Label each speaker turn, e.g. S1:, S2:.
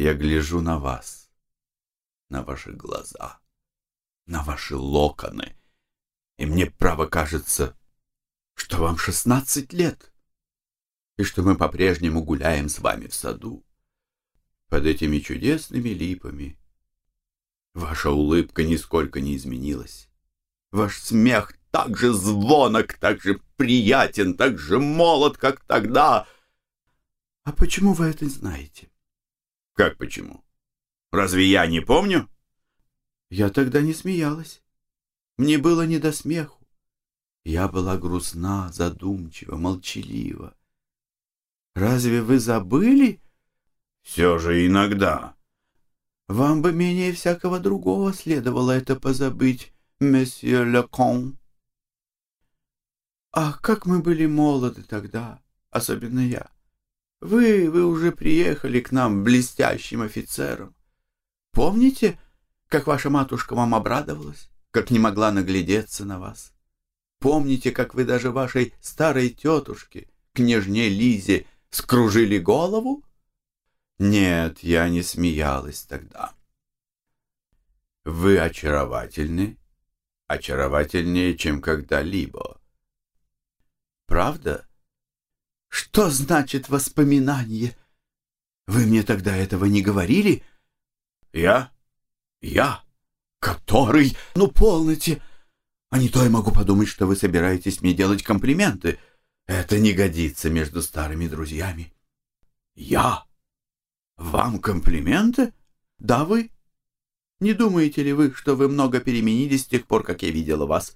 S1: Я гляжу на вас, на ваши глаза, на ваши локоны, и мне право кажется, что вам шестнадцать лет, и что мы по-прежнему гуляем с вами в саду под этими чудесными липами. Ваша улыбка нисколько не изменилась. Ваш смех так же звонок, так же приятен, так же молод, как тогда. А почему вы это знаете? Как почему? Разве я не помню? Я тогда не смеялась. Мне было не до смеху. Я была грустна, задумчива, молчалива. Разве вы забыли? Все же иногда. Вам бы менее всякого другого следовало это позабыть, месье Лекон. Ах, как мы были молоды тогда, особенно я. Вы, вы уже приехали к нам блестящим офицером. Помните, как ваша матушка вам обрадовалась, как не могла наглядеться на вас? Помните, как вы даже вашей старой тетушке, княжне Лизе, скружили голову? Нет, я не смеялась тогда. Вы очаровательны, очаровательнее, чем когда-либо. Правда? Что значит воспоминание? Вы мне тогда этого не говорили? Я? Я? Который? Ну, полноте. А не то я могу подумать, что вы собираетесь мне делать комплименты. Это не годится между старыми друзьями. Я? Вам комплименты? Да, вы? Не думаете ли вы, что вы много переменились с тех пор, как я видела вас?